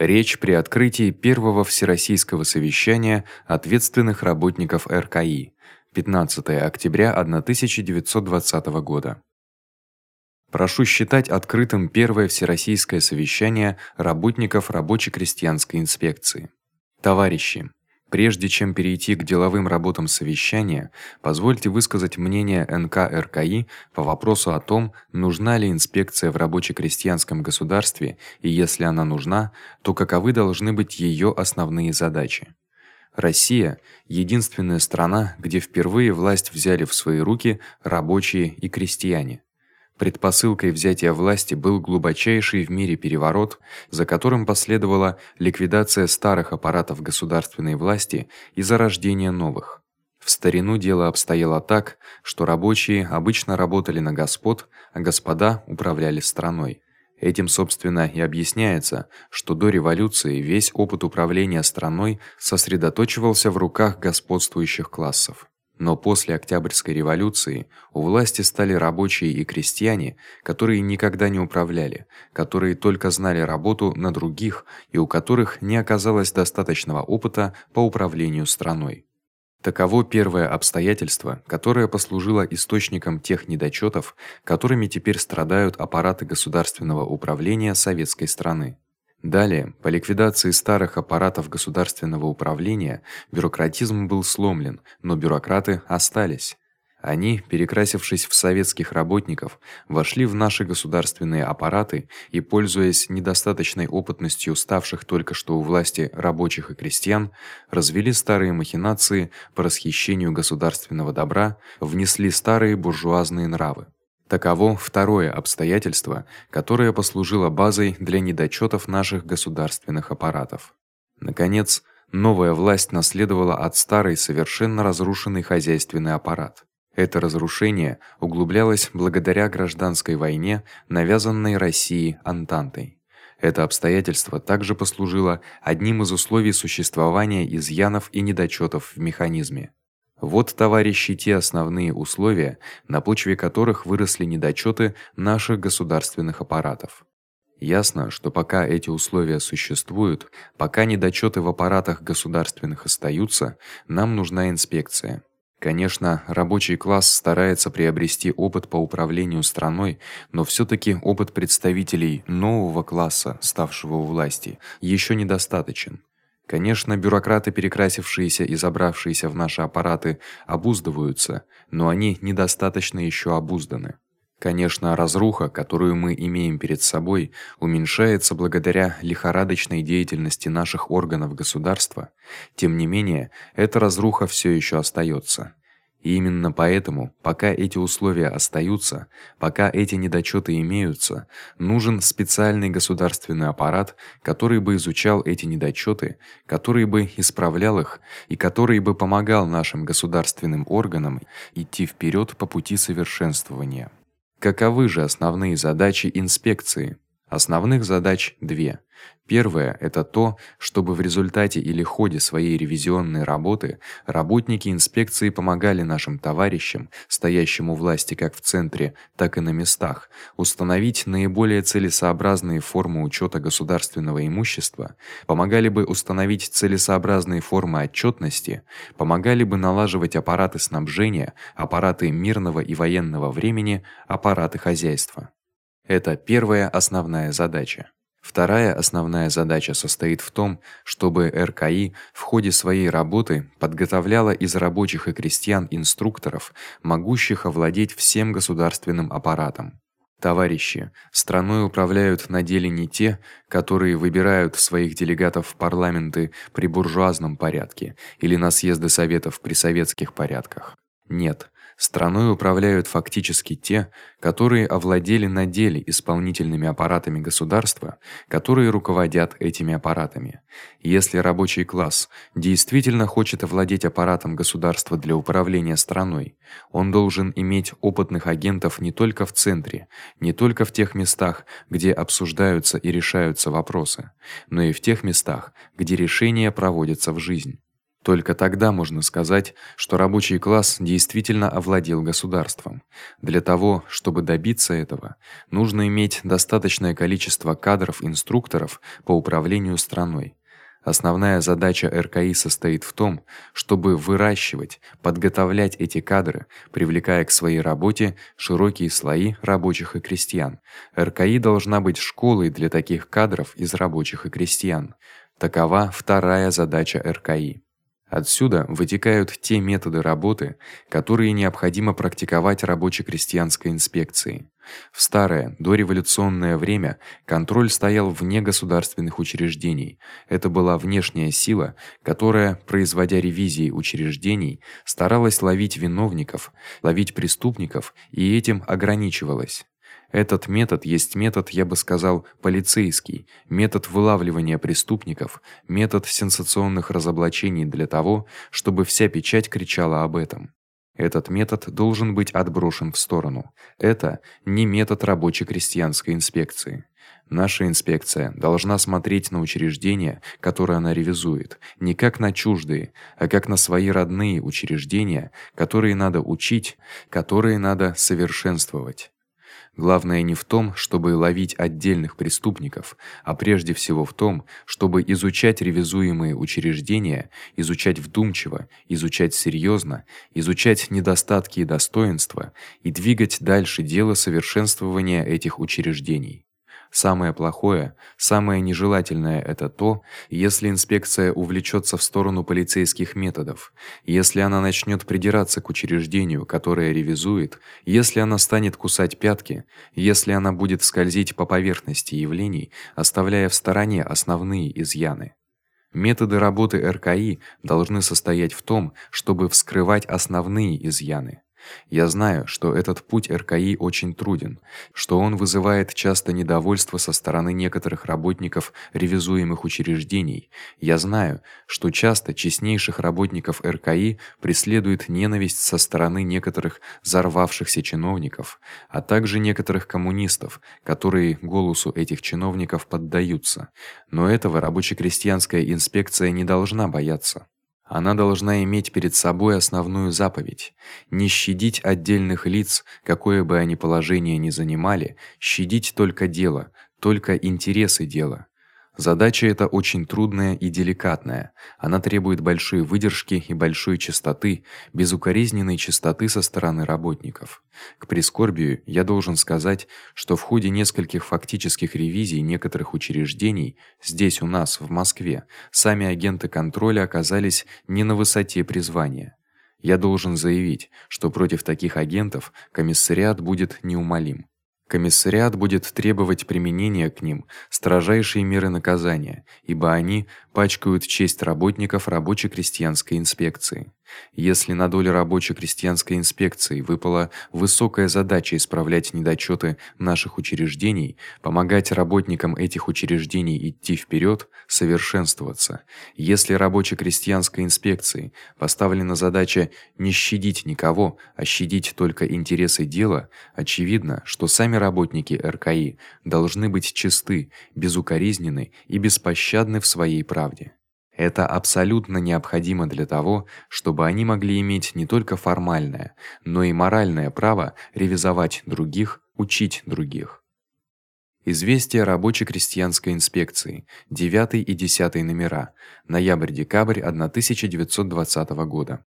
Речь при открытии первого всероссийского совещания ответственных работников РКИ 15 октября 1920 года. Прошу считать открытым первое всероссийское совещание работников рабоче-крестьянской инспекции. Товарищи, Прежде чем перейти к деловым работам совещания, позвольте высказать мнение НК РКИ по вопросу о том, нужна ли инспекция в рабоче-крестьянском государстве, и если она нужна, то каковы должны быть её основные задачи. Россия единственная страна, где впервые власть взяли в свои руки рабочие и крестьяне. Предпосылкой взятия власти был глубочайший в мире переворот, за которым последовала ликвидация старых аппаратов государственной власти и зарождение новых. В старину дело обстояло так, что рабочие обычно работали на господ, а господа управляли страной. Этим, собственно, и объясняется, что до революции весь опыт управления страной сосредотачивался в руках господствующих классов. Но после Октябрьской революции у власти стали рабочие и крестьяне, которые никогда не управляли, которые только знали работу на других и у которых не оказалось достаточного опыта по управлению страной. Таково первое обстоятельство, которое послужило источником тех недочётов, которыми теперь страдают аппараты государственного управления советской страны. Далее, по ликвидации старых аппаратов государственного управления, бюрократизм был сломлен, но бюрократы остались. Они, перекрасившись в советских работников, вошли в наши государственные аппараты и, пользуясь недостаточной опытностью ставших только что у власти рабочих и крестьян, развели старые махинации по расхищению государственного добра, внесли старые буржуазные нравы. Таково второе обстоятельство, которое послужило базой для недочётов наших государственных аппаратов. Наконец, новая власть наследовала от старой совершенно разрушенный хозяйственный аппарат. Это разрушение углублялось благодаря гражданской войне, навязанной России Антантой. Это обстоятельство также послужило одним из условий существования изъянов и недочётов в механизме. Вот, товарищи, те основные условия, на почве которых выросли недочёты наших государственных аппаратов. Ясно, что пока эти условия существуют, пока недочёты в аппаратах государственных остаются, нам нужна инспекция. Конечно, рабочий класс старается приобрести опыт по управлению страной, но всё-таки опыт представителей нового класса, ставшего у власти, ещё недостаточен. Конечно, бюрократы, перекрасившиеся и забравшиеся в наши аппараты, обуздываются, но они недостаточно ещё обузданы. Конечно, разруха, которую мы имеем перед собой, уменьшается благодаря лихорадочной деятельности наших органов государства. Тем не менее, эта разруха всё ещё остаётся. И именно поэтому, пока эти условия остаются, пока эти недочёты имеются, нужен специальный государственный аппарат, который бы изучал эти недочёты, который бы исправлял их и который бы помогал нашим государственным органам идти вперёд по пути совершенствования. Каковы же основные задачи инспекции? Основных задач две. Первое это то, чтобы в результате или ходе своей ревизионной работы работники инспекции помогали нашим товарищам, стоящим у власти как в центре, так и на местах, установить наиболее целесообразные формы учёта государственного имущества, помогали бы установить целесообразные формы отчётности, помогали бы налаживать аппараты снабжения, аппараты мирного и военного времени, аппараты хозяйства. Это первая основная задача. Вторая основная задача состоит в том, чтобы РКИ в ходе своей работы подготовляла из рабочих и крестьян инструкторов, могущих овладеть всем государственным аппаратом. Товарищи, страной управляют на деле не те, которые выбирают своих делегатов в парламенты при буржуазном порядке или на съезды советов при советских порядках. Нет, Страной управляют фактически те, которые овладели на деле исполнительными аппаратами государства, которые руководят этими аппаратами. Если рабочий класс действительно хочет овладеть аппаратом государства для управления страной, он должен иметь опытных агентов не только в центре, не только в тех местах, где обсуждаются и решаются вопросы, но и в тех местах, где решения проводятся в жизнь. Только тогда можно сказать, что рабочий класс действительно овладел государством. Для того, чтобы добиться этого, нужно иметь достаточное количество кадров-инструкторов по управлению страной. Основная задача РКИ состоит в том, чтобы выращивать, подготовлять эти кадры, привлекая к своей работе широкие слои рабочих и крестьян. РКИ должна быть школой для таких кадров из рабочих и крестьян. Такова вторая задача РКИ. Отсюда вытекают те методы работы, которые необходимо практиковать рабоче-крестьянской инспекции. В старое дореволюционное время контроль стоял вне государственных учреждений. Это была внешняя сила, которая, производя ревизии учреждений, старалась ловить виновников, ловить преступников и этим ограничивалась. Этот метод есть метод, я бы сказал, полицейский, метод вылавливания преступников, метод сенсационных разоблачений для того, чтобы вся печать кричала об этом. Этот метод должен быть отброшен в сторону. Это не метод рабочей крестьянской инспекции. Наша инспекция должна смотреть на учреждения, которые она ревизует, не как на чуждые, а как на свои родные учреждения, которые надо учить, которые надо совершенствовать. Главное не в том, чтобы ловить отдельных преступников, а прежде всего в том, чтобы изучать ревизуемые учреждения, изучать вдумчиво, изучать серьёзно, изучать недостатки и достоинства и двигать дальше дело совершенствования этих учреждений. Самое плохое, самое нежелательное это то, если инспекция увлечётся в сторону полицейских методов, если она начнёт придираться к учреждению, которое ревизует, если она станет кусать пятки, если она будет скользить по поверхности явлений, оставляя в стороне основные изъяны. Методы работы РКИ должны состоять в том, чтобы вскрывать основные изъяны. Я знаю, что этот путь РКИ очень труден, что он вызывает часто недовольство со стороны некоторых работников ревизуемых учреждений. Я знаю, что часто честнейших работников РКИ преследует ненависть со стороны некоторых взорвавшихся чиновников, а также некоторых коммунистов, которые голосу этих чиновников поддаются. Но этого рабоче-крестьянская инспекция не должна бояться. Она должна иметь перед собой основную заповедь: не щадить отдельных лиц, какое бы они положение ни занимали, щадить только дело, только интересы дела. Задача эта очень трудная и деликатная. Она требует большой выдержки и большой чистоты, безукоризненной чистоты со стороны работников. К прискорбию я должен сказать, что в ходе нескольких фактических ревизий некоторых учреждений здесь у нас в Москве сами агенты контроля оказались не на высоте призвания. Я должен заявить, что против таких агентов комиссариат будет неумолим. Комиссариат будет требовать применения к ним строжайшей меры наказания, ибо они пачкают честь работников рабоче-крестьянской инспекции. Если на долю рабоче-крестьянской инспекции выпала высокая задача исправлять недочёты наших учреждений, помогать работникам этих учреждений идти вперёд, совершенствоваться. Если рабоче-крестьянской инспекции поставлена задача не щадить никого, а щадить только интересы дела, очевидно, что сами работники РКИ должны быть чисты, безукоризненны и беспощадны в своей правде. Это абсолютно необходимо для того, чтобы они могли иметь не только формальное, но и моральное право ревизовать других, учить других. Известие рабоче-крестьянской инспекции, 9 и 10 номера, ноябрь-декабрь 1920 года.